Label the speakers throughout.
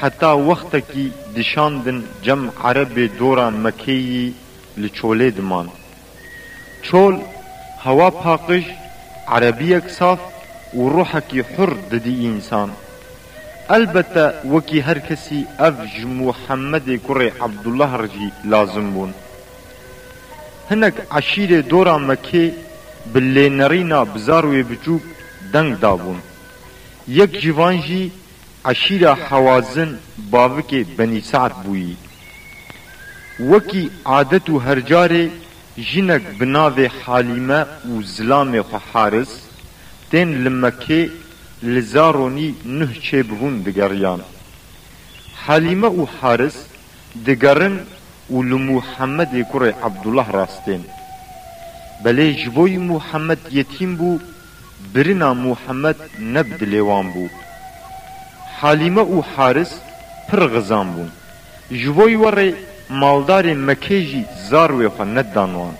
Speaker 1: Heta wextekî dişandin cem erebê dora Mekeyî li çolê diman. Çol, hewa paqij, erebiyek saf û ruhekî hur didî însan. Elbete wekî her kesî ev ji Muhemedê kurê Ebdullah re jî lazim bûn. Hinek eşîrê dora Mekê bi lênerîna bizarwê biçûk deng dabûn. Yek ji van jî Eşîra Hewazin bavikê Benî Se'd bûyî. Wekî adet û her carê jinek bi navê Halîme û zilamê xwe Haris tên li Mekkê li Zaronî nuh çêbûn digeriyan. Halîme û Haris digerin û li Mûhemedê kurê Ebdullah rastên. Belê ji bo yî Mûhemed yetîm bû, Birina Muhammed ne bi dilê wan bû. Halîme û Haris pir xizan bûn. Ji bo wê re maldarê Mekê jî zar wê xwe nedan wan.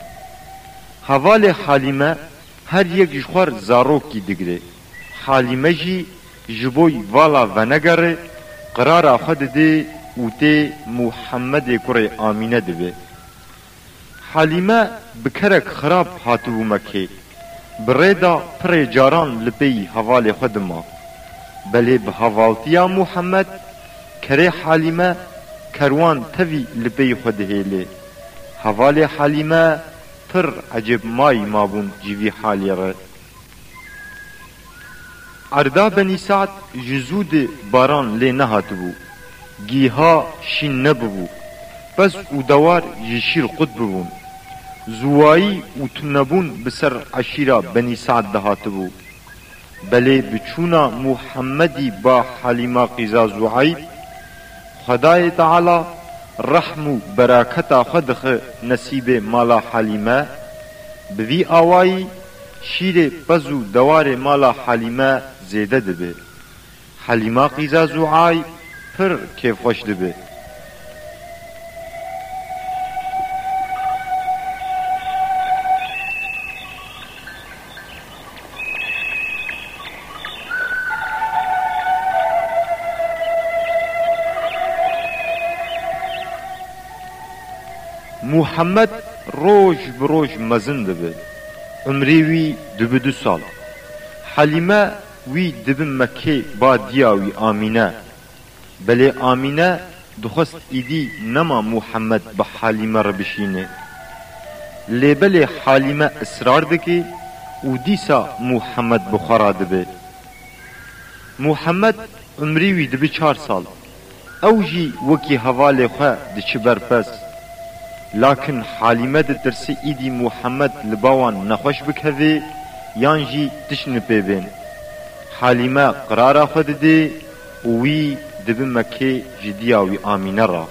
Speaker 1: Hevalê Halîme her yek ji xwer zarokî digirê. Halîme jî ji bo wê vala venegerê qirara xwe didê û tê Muhammedê kurê Amîne dibê. Halîme bi kerek xirab hatibû me kê. Bi rê de pirê caran li pêyî hevalê xwe dima. Belê bi hevaltiya Muhemed, kerê Halîme kerwan tevî li pêyî xwe dihêlê. Hevalê Halîme pir ecêb mayî mabûn ji vî halê re. Erda Benî Se'd ji zû di baran lê nehatibû, gîha şîn nebûbû, pez û dewar ji şîr qut bûbûn. Zûwayî û tunebûn bi ser eşîra Benî Se'd de hatibû. Belê bi çûna Muhemedî ba Halîma Qîza Zû'eyb, Xwedayê Teala rehm û beraketa xwe dixi nesîbê mala Halîme, bi vî awayî Şîrê pez û dewarê mala Helîme zêde dibe. Helîma qîza Zuay pir kêfxweş dibe. Muhammed roj bi roj mezin dibe. Umrê wî dibi du sal. Helîme wî dibi Mekkê ba diya wî Amîne. Belê Amîne dixwest îdî nema Muhammed bi Helîme re bişînê. Lê belê Helîme israr dikê û dîsa Muhammed bi xwe re dibe. Muhammed umrê wî dibi çar sal. Ew jî wekî hevalê xwe diçi ber pez. Lakin Halîme ditirsî îdî Muhemed li ba wan nexweş bikevê yan jî tişt li pê bên. Halîme qirara xwe didê û wî dibi Mekkê ji diya wî Amîne re.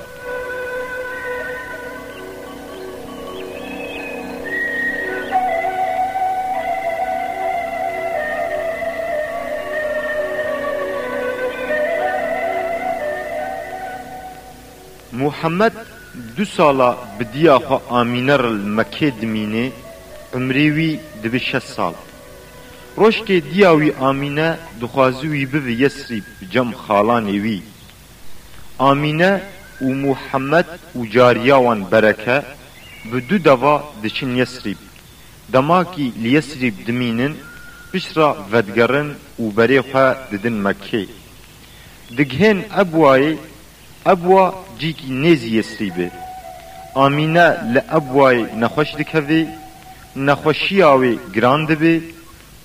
Speaker 1: Muhammed du sala bi diya xwe Amîne re li Mekê dimînê, umrê wî dibe şeş sal. Roşkê diya wî Amîne dixwaze wî bibe Yesrîb bi cem xalanê wî. Amîne û Muhemed û cariya wan Bereke bi du deva diçin Yesrîb. Dema kî li Yesrîb dimînin, piştre vedigerin û berê xwe didin Mekkê. Digihên Ebwayê, Ebwa cîkî nêzî Yesrîb e. Amîne li Ebwayê nexweş dikeve, nexweşiya wê giran dibe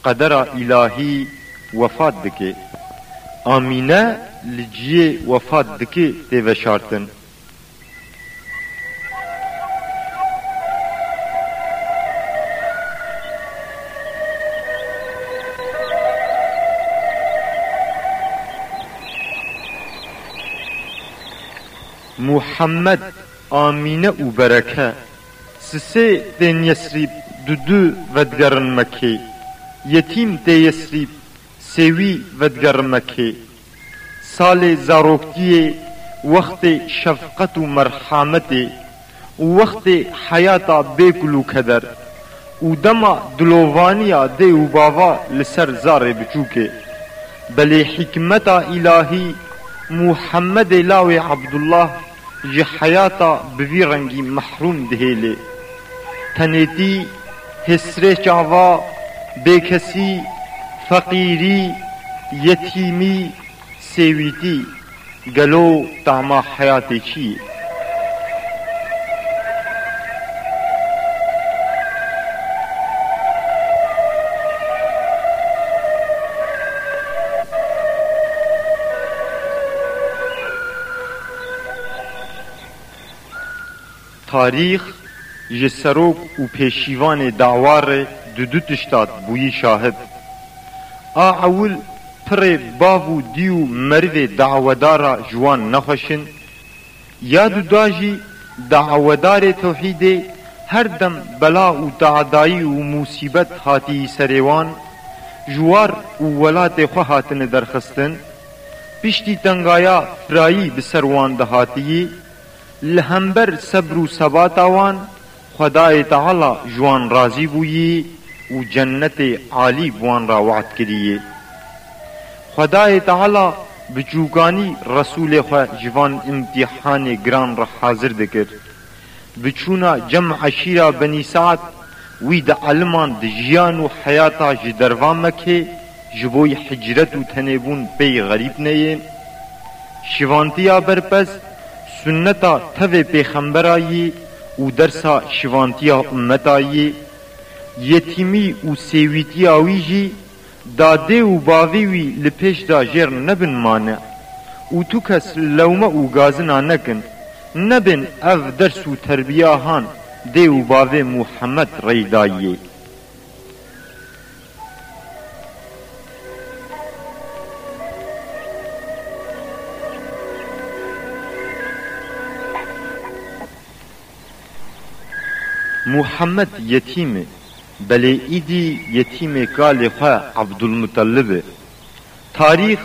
Speaker 1: Qedera îlahî wefat dike. Amîne li ciyê wefat dike tê veşartin. Muhammed, Amîne û Bereke. Sisê tên Yesrîb du du vedigerin Mekkê. Yetîm tê Yesrîb sêwî vedigerin Mekkê. Salê zaroktiyê wextê şefqet û merhametê û wextê heyata bê kul û keder û dema dilovaniya dê û bava li ser zarê biçûkê. Belê hîkmeta îlahî Muhemedê lawê Abdullah ji heyata bi vî rengî mehrûm dihêlê. Tenêtî, hesrê çava, bêkesî, feqîrî, yetîmî, sêwîtî, gelo tama heyatê çi yê? Tarîx ji serok û pêşîvanê dawa re di du tişta bûyî şahid. A ewil pirê bav û dî û merivê dawedara ji wan nexweşin, ya du da jî dawedarê tewhîdê her dem bela û teadayî û musîbet hatî serê wan, ji war û welatê xwe hatine derxistin, Piştî tengaya firayî bi ser wan dihatiyî, li hember sebr û sebata wan Xwedayê Teala ji wan razî bûyî û cennetê alî bi wan re we'd kiriyî. Xwedayê Teala bi çûkanî Resûlê xwe ji van îmtîhanê giran re hazir dikir. Bi çûna Cem Eşîra Benî Se'd wî di eliman di jiyan û heyata ji derva Mekkê ji bo yê hicret û tenêbûn pey xerîb neyê. Şivantiya berpez, sunneta tevê pêxembera yî û dersa şivantiya ummeta yî. Yetîmî û sêwîtiya wî jî da dê û bavî wî li pêş da jêr nebin mane û tu kes lewme û gazina nekin. Nebên ev ders û terbiya han dê û bavê Muhammed Reydayiyê. Muhammed yetîm e, belê îdî yetîmê kalê xwe Ebdulmutellib e. Tarîx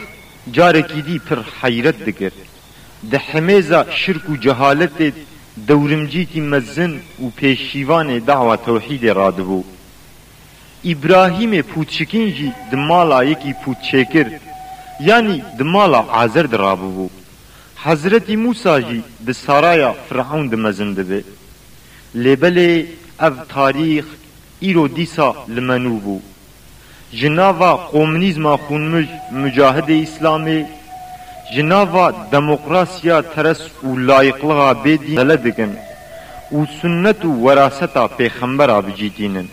Speaker 1: carekî dî pir heyret dikir. Di himêza şirk û cehaletê dewrimcîkî mezin û pêşîvanê dawa tewhîdê radibû. Îbrahîmê pûtşikîn jî di mala yekî pûtçêkir, yanî di mala Azer de rabûbû. Hezretî Mûsa jî di saraya Firewn de mezin dibe. Lê belê ev tarîx îro dîsa li me nû bû. Ji nava komûnîzma xûnmij mucahidê îslamê, ji nava demokrasiya teres û layiqliga bê dîn xele dikin û sunnet û weraseta pêxembera bicîtînin.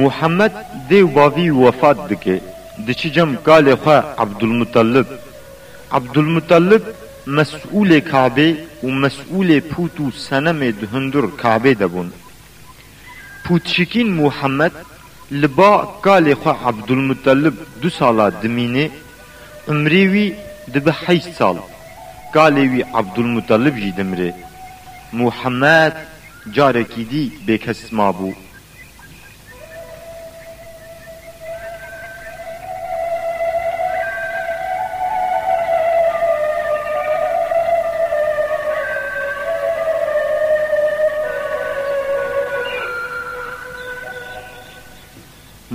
Speaker 1: Muhammed dê û bavî wefat dike, diçi cem kalê xwe Ebdulmutellib, Abdulmutalib mesûlê Kabê û mesûlê pût û senemê di hundur Kabê de bûn. Pûtşikîn Muhammed li ba kalê xwe Abdulmutalib du sala dimînê, umrê wî dibe heyşt sal, kalê wî Abdulmutalib jî dimrê. Muhammed carekî dî bêkes mabû.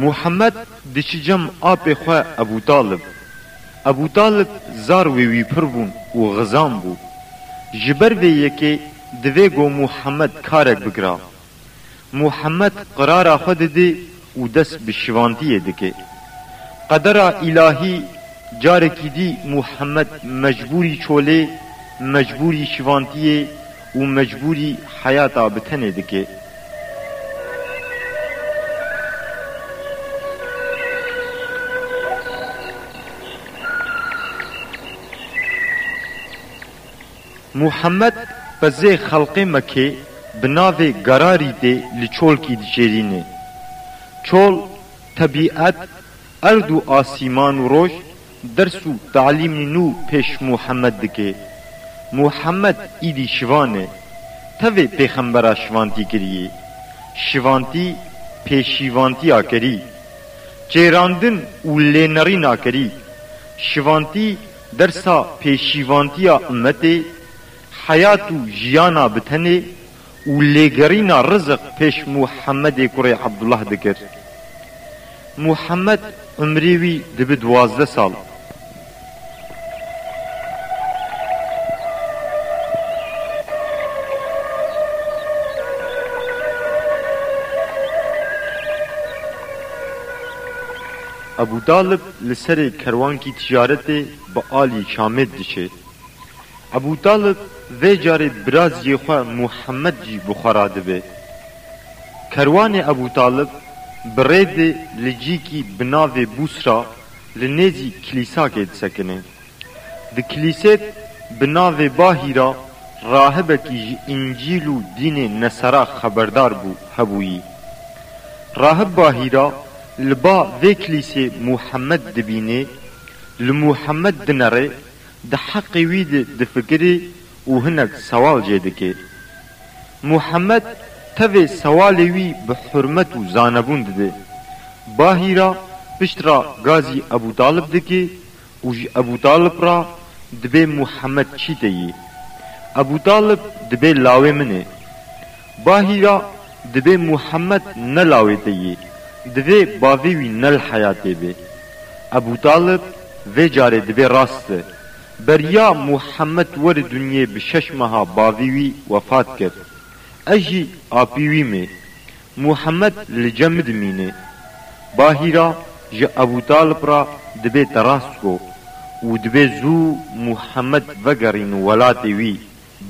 Speaker 1: Muhammed diçî cem apê xwe Ebûtalib. Ebûtalib zar wê wî pir bûn û xizan bû. Ji ber vê yekê divê ku Muhammed karek bikira Muhammed qirara xwe didê û dest bi şivandiyê dike. Qedera îlahî carekî dî Muhammed mecbûrî çolê, mecbûrî şivandiyê û mecbûrî heyata bi tenê dike. Muhammed qizê xelqê Mekê bi navê Gararî dê li çolkî diçêrînê. Çol, tebîet, erd û asîman û roj ders û te'lîmî nû pêş Muhammed dikê. Muhammed îdî şivan ê. Tevê pêxembera şivantî kirîyî. Şivantî pêşîvantiya kirî. Çêrandin û lênerîna kirî. Şivantî Dersa pêşîvandiya ummetê, heyat û jiyana bi tenê û lêgerîna rizik pêş Muhemedê kurê Abdullah dikir. Muhemed umrê wî dibi duwazdeh sal. Ebû Talib li serê kerwankî ticaretê bi aliyê Çamêd diçê. Ebû Talib vê carê biraziyê xwe Muhemed jî bi xwe re dibê. Kerwanê Ebû Talib bi rê de li cîkî bi navê Bûsra li nêzî kilîsakê disekinê. Di kilîsêt bi navê Bahî ra rahibekî ji Încîl û dînê Nesara xeberdar bû hebûyî. Rahib Bahî ra li ba vê kilîsê Muhemmed dibînê, li Muhemmed dinerê, di heqê wî de difikirê û hinek sewal jê dike. Muhemmed tevê sewalê wî bi hurmet û zanebûn dide. Bahî ra pişt ra gazî Ebûtalib dike Û ji Ebû Talib re dibê Muhemed çî tê yî. Ebû Talib dibê lawê min ê. Bahî re dibê Muhemed ne lawê te yî, divê bavê wî ne li heyatê bê. Ebû Talib vê carê dibê rast be. Beriya Muhemed weri dunyê bi şeş meha bavî wî wefat kir. Ez jî apî wî mê. Muhammed li cem min dimîne. Bahîra ji Ebûtalib re dibe Derasgo û dibe zû Muhammed vegerînin welatê wî,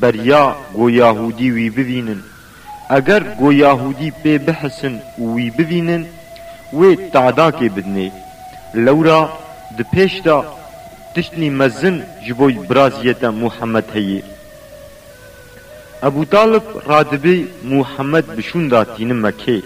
Speaker 1: beriya go Yahûdî wî bivînin. Eger go Yahûdî pê bihisin û wî bivînin, wê tadakê bidinê. Lewra di pêş de tiştnî mezin ji bo biraziyete Muhammed heye. Ebû Talib radibî Muhammed bi şûnda tîni Mekkeyê.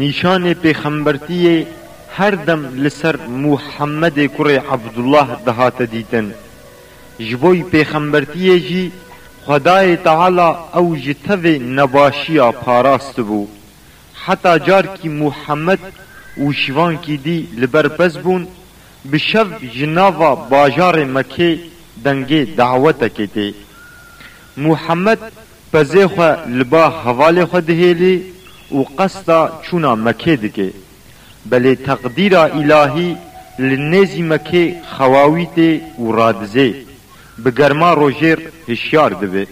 Speaker 1: Nîşanê pêxembertiyê her dem li ser Muhammedê kurê Ebdullah dihate dîtin. Ji bo wî pêxembertiyê jî Xwedayê Teala ew ji tevê nebaşiya parastibû. Heta carkî Muhemed û şivankî dî li ber pez bûn, bi şev ji nava bajarê Mekê dengê dawetekê tê. Muhemed pezê xwe li ba hevalê xwe dihêlî û qesda çûna Mekê dike. Belê teqdîra îlahî li nêzî me kê xewa wî tê û radizê, bi germa rojêr hişyar dibe.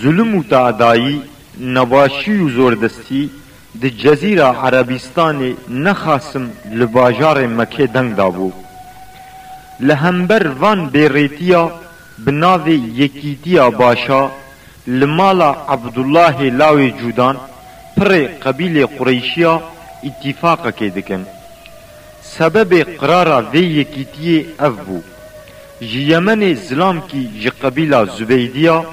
Speaker 1: Zulm û taedayî, nebaşî û zordestî Di Cezîra Erebîstanê ne Qasim li bajarê Mekê deng dabû. Li hember van bêrêtiya bi navê Yekîtiya Başa li mala Abdulahê lawê Cûdan pirê qebîlê Qureyşiya îtîfaqekê dikin. Sebebê qirara vê yekîtiyê ev bû. Ji Yemenê zilamkî ji qebîla Zubeydiya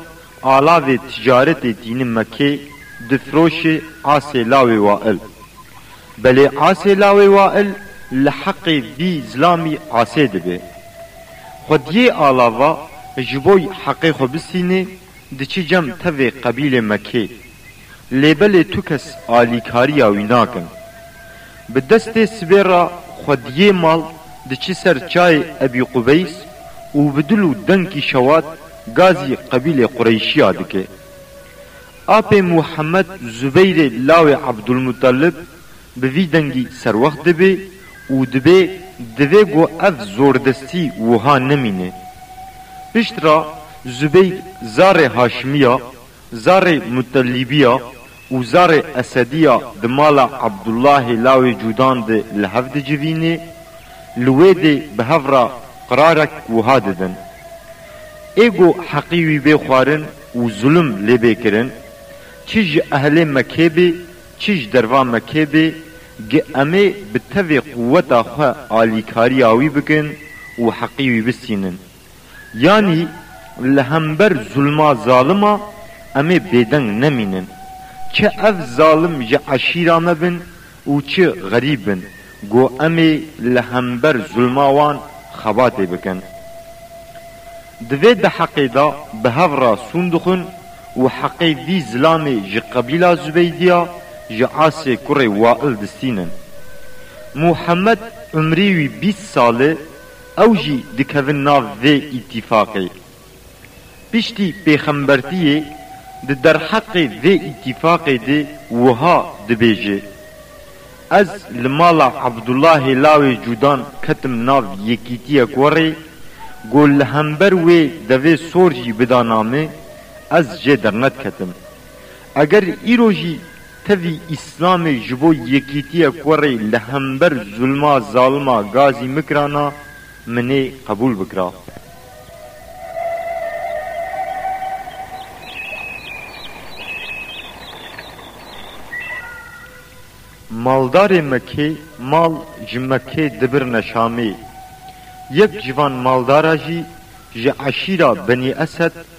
Speaker 1: Alavê ticaretê dîni Mekê difiroşê asê lawê wail. Belê asê lawê wail li heqê vî zilamî asê dibê. Xwediyê alava ji bo heqê xwe bisînê diçi cem tevê qebîlê Mekê. lê belê tu kes alîkariya wî nakin. Bi destê sibê re xwe di yê mal diçi ser çayê Ebî Qubeys û bi dil û denkî şewat gazî qebîlê Qureyşiya dike. Apê Muhemed Zubeyrê lawê Ebdulmutelib bi vî dengî serwext dibe û dibe divê ku ev zordestî wiha nemîne. Pişt re Zubeyr zarê Haşimiya, Zarê Mutelibiya û zarê Esediya di mala Abdulahê lawê Cudan de li hev dicivînê, li wê de bi hev re qirarek wiha didin, Ê go heqî wî bê xwarin û zulm lê bê kirin, çi ji ehlê Mekkê bê, çi ji derva Mekkê bê, gi em ê bi tevê quweta xwe alîkariya wî bikin û heqî wî bistînin. Yanî li hember zulma zalima em ê bêdeng nemînin. Çi ev zalim ji eşîra me bin û çi xerîb bin ku em ê li hember zulma wan xebatê bikin. Di vê di heqê de bi hev re sûn dixwin û heqê vî zilamê ji qebîla Zubeydiya ji asê kurê Wail distînin. Muhammed umrê wî bîst sal e, Ew jî dikevin nav vê îtîfaqê. Piştî pêxembertiyê di derheqê vê îtîfaqê de wiha dibêje, Ez li mala Abdûllahê lawê Cûdan ketim nav yekîtiyek werê, ku li hember wê devê sor jî bida name, ez jê dernedketim. Eger îro jî Tevî Îslamê ji bo yekîtiye ku rê li hember zulma zalima gazî mikrana minê qebûl bikira. Maldarê Mekê mal ji Mekê dibirine Şamê. Yek ji van maldara jî ji eşîra Benî Esed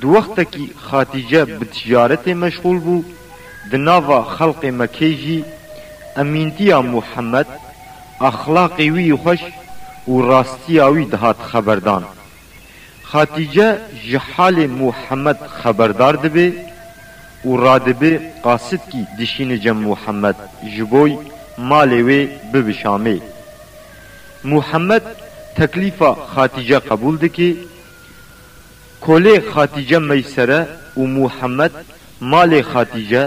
Speaker 1: Di wextekî Xatîce bi ticaretê meşxûl bû, di nava xelqê Mekê jî emîntiya Muhemed, exlaqê wî xweş û rastiya wî dihat xeberdan. Xatîce ji halê Muhemed xeberdar dibê û radibê qasidkî dişîne cem Muhemed ji boy malê wê bibi Şamê. Muhemed teklîfa Xatîce qebûl dike. Kolê Xatîce Meysere û Muhemed malê Xatîce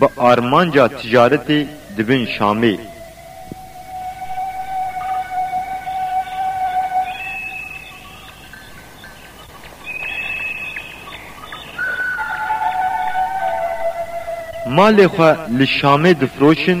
Speaker 1: bi armanca ticaretê dibin Şamê. Malê xwe li Şamê difiroşin.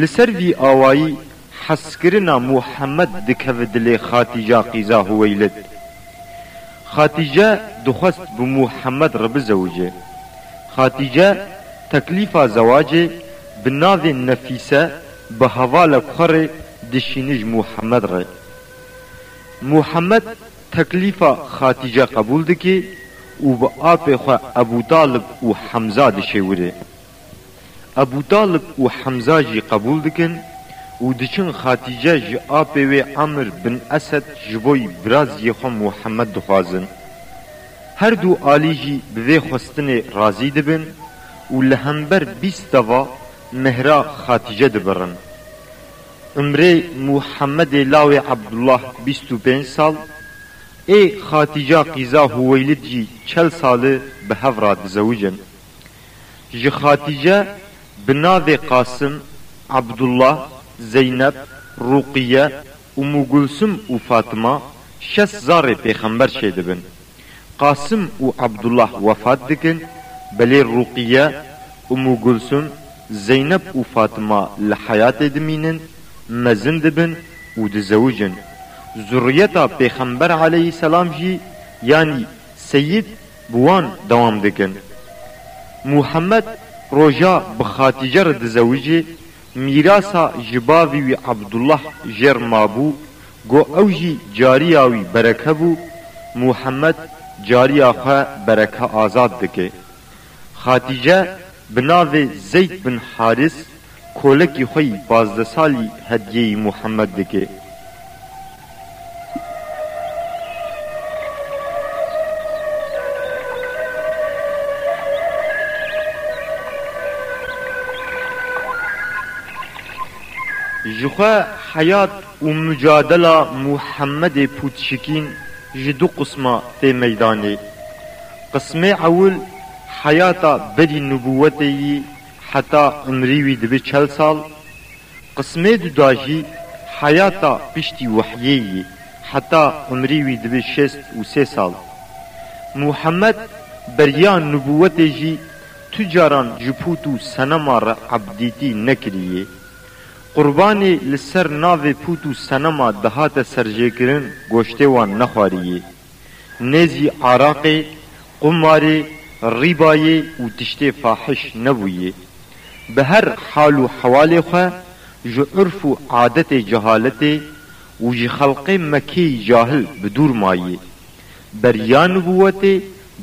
Speaker 1: Li ser vî awayî hezkirina Muhammed dikeve dilê Xatîca qîza Huweylid. Xatîce dixwest bi Muhammed re bizewicê. Xatîce teklîfa zewacê bi navê Nefîse bi hevala xwe rê dişîne ji Muhammed re. Muhammed teklîfa Xatîce qebûl dike û bi apê xwe Ebûtalib û Hemza dişêwire. Ebû Talib û Hemza jî qebûl dikin û diçin Xatîce ji apê wê Amr bin Esed ji bo yî biraziyê xwe Muhemed dixwazin. Her du alî jî bi vê xwestinê razî dibin û li hember bîst deva mehra Xatîce dibirin. Umrê Muhemedê lawê Ebdullah bîst û pênc sal ê Xatîca qîza Huweylid jî çel sal e bi hev re dizewicin. Ji Xatîce bi navê Qasim, Abdullah, Zeyneb, Ruqiye, Umugulsum û Fatima şest zarê pêxember çêdibin. Qasim û Abdullah wefat dikin, belê Ruqiye, Umugulsum, Zeyneb û Fatima li heyatê dimînin, mezin dibin û dizewicin. Zuriyeta pêxember aleyhî selam jî yanî Seyyid, Bi wan dewam dikin. Muhammed roja bi Xatîce re dizewicê, mîrasa ji bavî wî Abdullah jêr mabû, go ew jî cariya wî bereke bû, Muhammed cariya xwe bereke azad dike. Xatîce bi navê Zeyd bin Harîs Kolekî xwe yî pazdeh salî hediyeyî Muhammed dike. Ji xwe heyat û mucadela Muhammedê Pûtşikîn ji du qisma tê meydanê. Qismê ewil heyata berî nubûwetê yî, heta umrî wî dibe çel sal, qismê du da jî heyata piştî wehyê yî heta umrî wî dibe şêst û sê sal. Muhemed beriya nubûwetê jî tu caran ji pût û senema re ebdîtî nekiriyê. Qurbanê li ser navê pût û senema dihate serjêkirin goştê wan nexwariyê. Nêzî araqê, qumarê, rîbayê û tiştê fahiş nebûyê. Bi her hal û hewalê xwe ji urf û adetê cehaletê û ji xelqê Mekeyî cahil bi dûr mayê. Beriya nibûwetê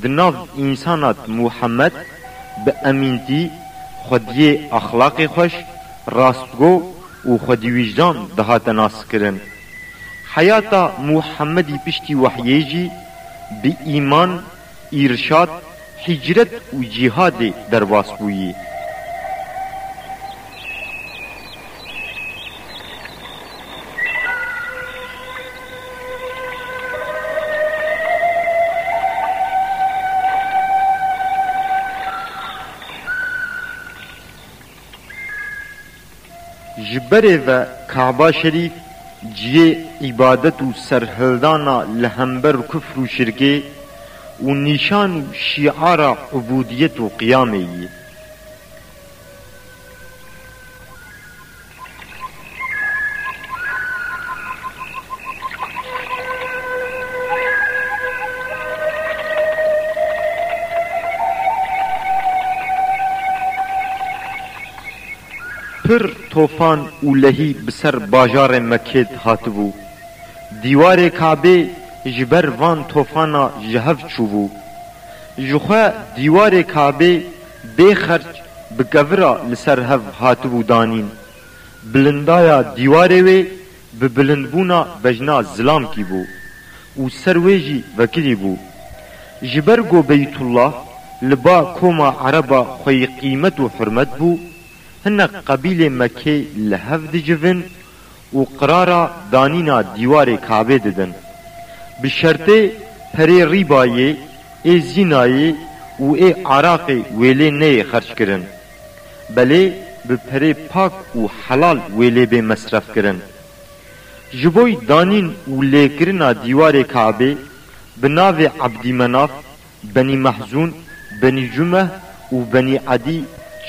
Speaker 1: di nav însanat Muhammed bi emîntî, xwediyê exlaqê xweş, rastgo û xwedîwîjdan dihate naskirin. Heyata Muhemedî piştî wehyê jî bi îman, îrşad, hîcret û cîhadê derbas bûyî. Ji berê ve Kaba Şerîf ciyê îbadet û serhildana li hember kufr û şirkê û nîşan û şîara ubûdiyet û qiyamê yê. Pir tofan û lehî bi ser bajarê Mekêd hatibû. Dîwarê Kabê ji ber van tofana ji hev çûbû. Ji xwe dîwarê Kabê bê xerc bi kevira li ser hev hatibû danîn. Bilindaya dîwarê wê Bi bilindbûna bejna zilamkî bû û ser wê jî vekirî bû. Ji ber ku Beytullah li ba koma ereba xwe yê qîmet û hurmet bû, hinek qebîlê Mekkê li hev dicivin û qirara danîna dîwarê Kabê didin. Bi şertê perê Rîbayê ê Zînayê û ê Araqê wê lê neyê xerckirin. belê bi pirê pak û helal wê lê bê mesrefkirin. Ji boy danîn û lêkirina dîwarê Kabê bi navê Ebdî Menaf, Benî Mehzûn, Benî Cumeh û Benî Edî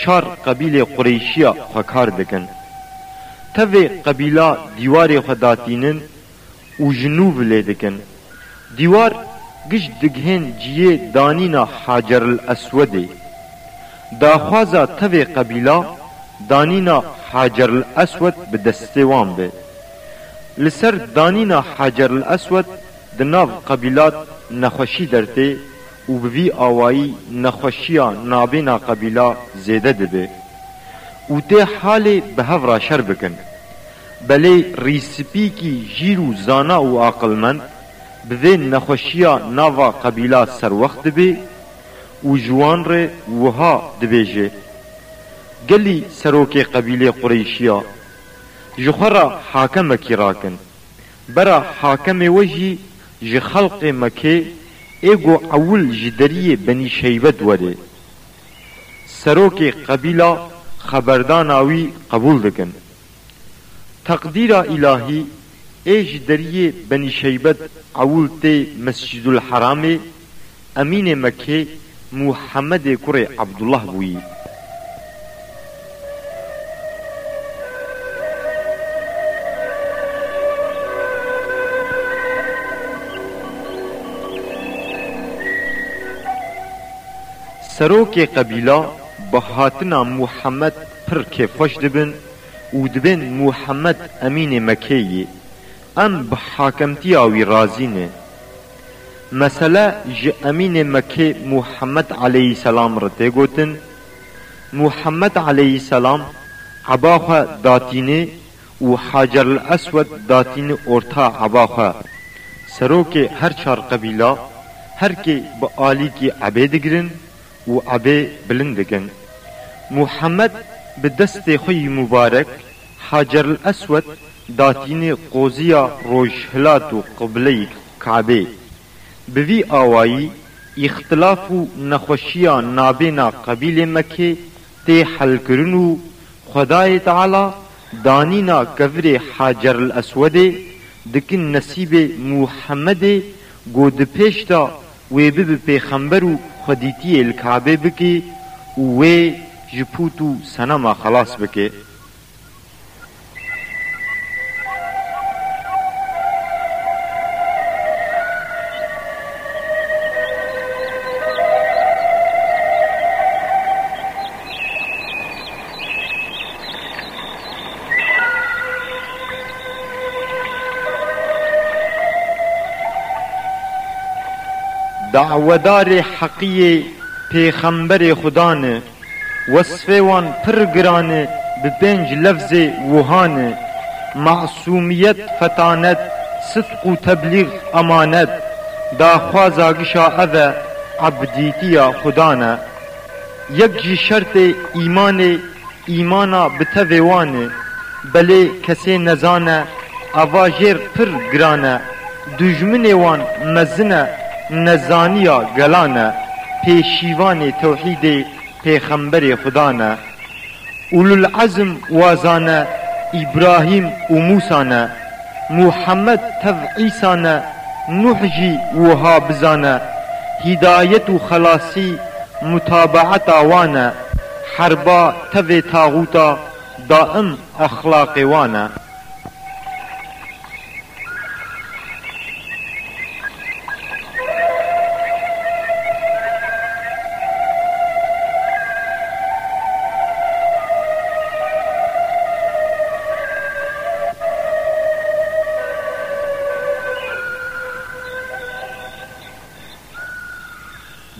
Speaker 1: çar qebîlê Qureyşiya xwe kar dikin. Tevê qebîla dîwarê xwe datînin û ji nû bi lê dikin. Dîwar giş digihên ciyê danîna Haceril Eswedê. Daxwaza tevê qebîla danîna Haceril Eswed bi destê wan be. Li ser danîna Haceril Eswed di nav qebîlat nexweşî dertê û bi vî awayî nexweşiya nabêna qebîla zêde dibe û tê halê bi hev ra şer bikin. Belê rîspîkî jîr û zana û aqilmend bi vê nexweşiya nava qebîla serwext dibê û ji wan re wiha dibêje, Gelî serokê qebîlê Qureyşiya, ji xwe re hakemekî rakin. Bera hakemê we jî ji xelqê Mekê ê ku ewil ji deriyê Benî Şeybet werê. Serokê qebîla xeberdana wî qebûl dikin. Teqdîra îlahî ê ji deriyê Benî Şeybet ewil tê Mescîdul Heramê, Emînê Mekkê Muhemedê kurê Abdullah bûyî. Serokê qebîla bi hatina Muhemed. Pir kêfxweş dibin û dibên Muhammed Emînê Mekeyî. Em bi hakemtiya wî razî ne. Mesele ji Emînê Mekê Muhammed Eleyîselam re tê gotin. Muhammed Eleyîselam eba xwe datîne û Haceril Eswed datîne orta eba xwe. Serokê her çar qebîla, her kê bi alîkî ebê digirin û edê bilind dikin. Muhammed bi destê xwe yî mubarek Haceril Eswed datînê qoziya rojhilat û qibleyî Kabê. Bi vî awayî îxtilaf û nexweşiya nabêna qebîlê Mekê tê helkirin û Xwedayê Teala danîna kevirê Haceril Eswedê dikin nesîbê Muhammedê ku di pêş de wê bibi pêxember û xwedîtiyê li Kabê bikê û wê ji pût û senema xelas bikê. Dawedarê heqî yê pêxemberê Xuda ne. Wesfê wan pir giran e bi pênc lefzê wiha ne, Masûmiyet fetanet, sidq û teblîg emanet. Daxwaza giş a ev e, ebdîtiya Xuda ne. Yek ji şertê îmanê Îmana bi tevê wan e. Belê kesê nezan e, eva jêr pir giran e. Dûjminê wan mezin e, nezaniya gelan e. Pê şîvanê tewhîdê pêxemberê Xuda ne. Ulul Ezm waza ne, Îbrahîm û Mûsa ne. Muhammed tev Îsa ne, Nuh jî wiha bizane. Hîdayet û xelasî mutabaeta wan e. Herba tevê taxûta daim exlaqê wan e.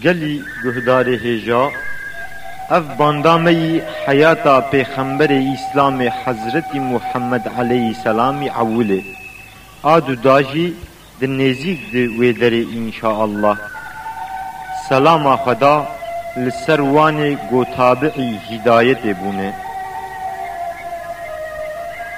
Speaker 1: Gelî guhdarê hêja, ev banda me yî heyata Pêxemberê Îslamê Hezretî Muhammed Eleyî Selamî ewil ê. A du da jî di nêzîk di wê derê înşaallah. Selama Xweda li ser wanê ku tabiî hîdayetê bûne.